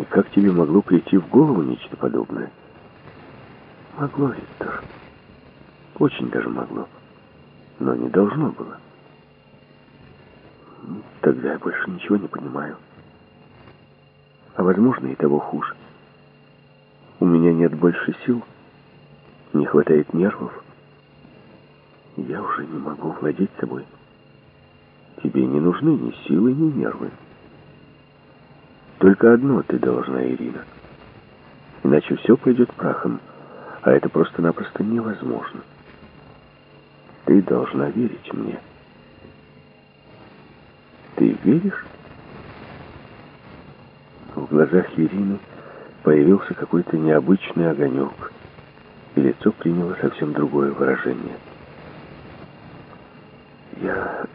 И как тебе могло прийти в голову нечто подобное? Могло, Виктор. Очень даже могло. Но не должно было. Тогда я больше ничего не понимаю. А возможно и того хуже. У меня нет больше сил, не хватает нервов. Я уже не могу владеть собой. Тебе не нужны ни силы, ни нервы. Только одно ты должна, Ирина. Иначе все пойдет прахом, а это просто-напросто невозможно. Ты должна верить мне. Ты веришь? В глазах Ирины появился какой-то необычный огонек, и лицо приняло совсем другое выражение. Я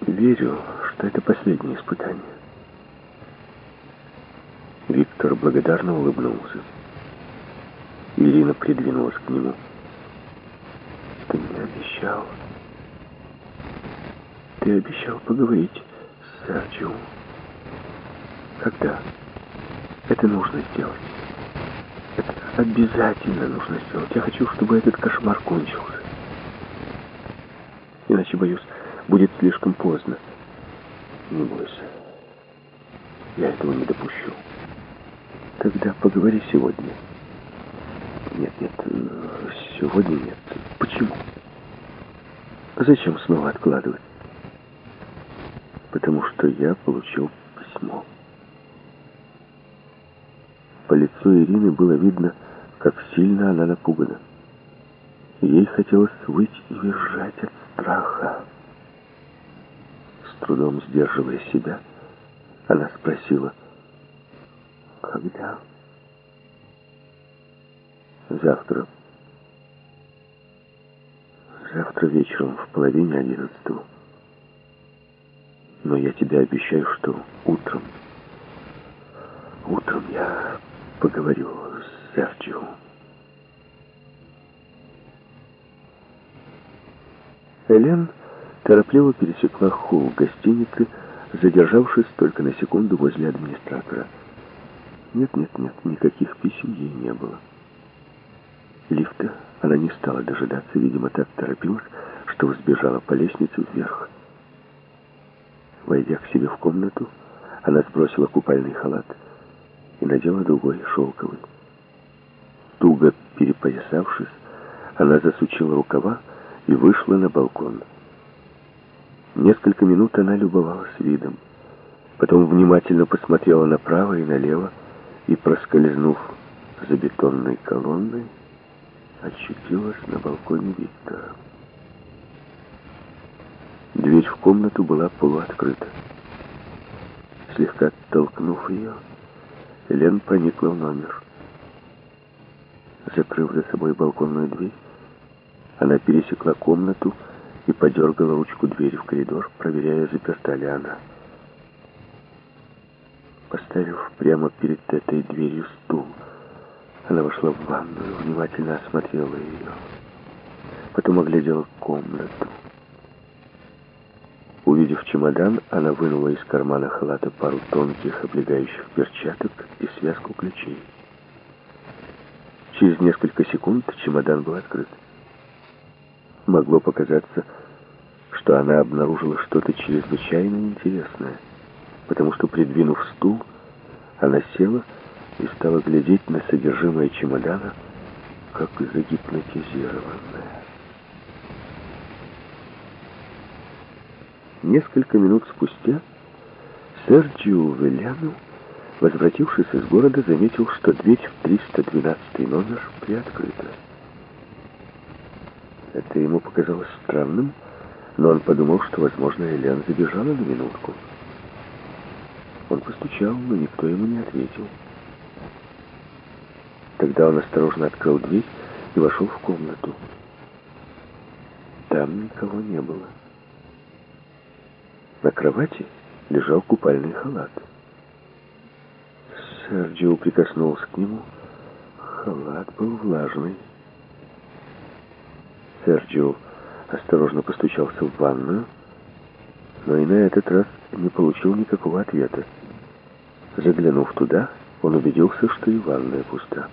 верю, что это последнее испытание. Виктор благодарно улыбнулся. Ирина придвинулась к нему. Ты мне обещал. Ты обещал поговорить с Серджио. Когда? Это нужно сделать. Это обязательно нужно сделать. Я хочу, чтобы этот кошмар кончился. Иначе, боюсь, будет слишком поздно. Не бойся. Я этого не допущу. Тогда поговори сегодня. Нет, нет, сегодня нет. Почему? Зачем снова откладывать? Потому что я получил письмо. По лицу Ирины было видно, как сильно она напугана. Ей хотелось выйти и визжать от страха. С трудом сдерживая себя, она спросила, «Когда?» «Завтра. Завтра вечером в половине одиннадцатого. Но я тебе обещаю, что утром, утром я поговорю с Серджио. Элен торопливо пересекла холл гостиницы, задержавшись только на секунду возле администратора. Нет, нет, нет, никаких писем ей не было. Лифта она не стала дожидаться, видимо, так торопилась, что взбежала по лестнице вверх. Войдя к себе в комнату, она сбросила купальный халат и надела другой, шелковый. Туго перепоясавшись, она засучила рукава и вышла на балкон. Несколько минут она любовалась видом. Потом внимательно посмотрела направо и налево и, проскользнув за бетонной колонной, очутилась на балконе Виктора. Дверь в комнату была полуоткрыта. Слегка оттолкнув ее, Элен проникла в номер. Закрыв за собой балконную дверь, она пересекла комнату и подергала ручку двери в коридор, проверяя, заперта ли она. Поставив прямо перед этой дверью стул, она вошла в ванную, внимательно осмотрела ее. Потом оглядела комнату. Увидев чемодан, она вынула из кармана халата пару тонких облегающих перчаток и связку ключей. Через несколько секунд чемодан был открыт. Могло показаться, что она обнаружила что-то чрезвычайно интересное, потому что, придвинув стул, она села и стала глядеть на содержимое чемодана, как загипнотизированная. Несколько минут спустя Серджио Веляну, возвратившись из города, заметил, что дверь в 312 номер приоткрыта. Это ему показалось странным, но он подумал, что, возможно, Элен забежала на минутку. Он постучал, но никто ему не ответил. Тогда он осторожно открыл дверь и вошел в комнату. Там никого не было. На кровати лежал купальный халат. Серджио прикоснулся к нему. Халат был влажный. Серджио осторожно постучался в ванную, но и на этот раз не получил никакого ответа. Заглянув туда, Он убедился, что и ванная пуста.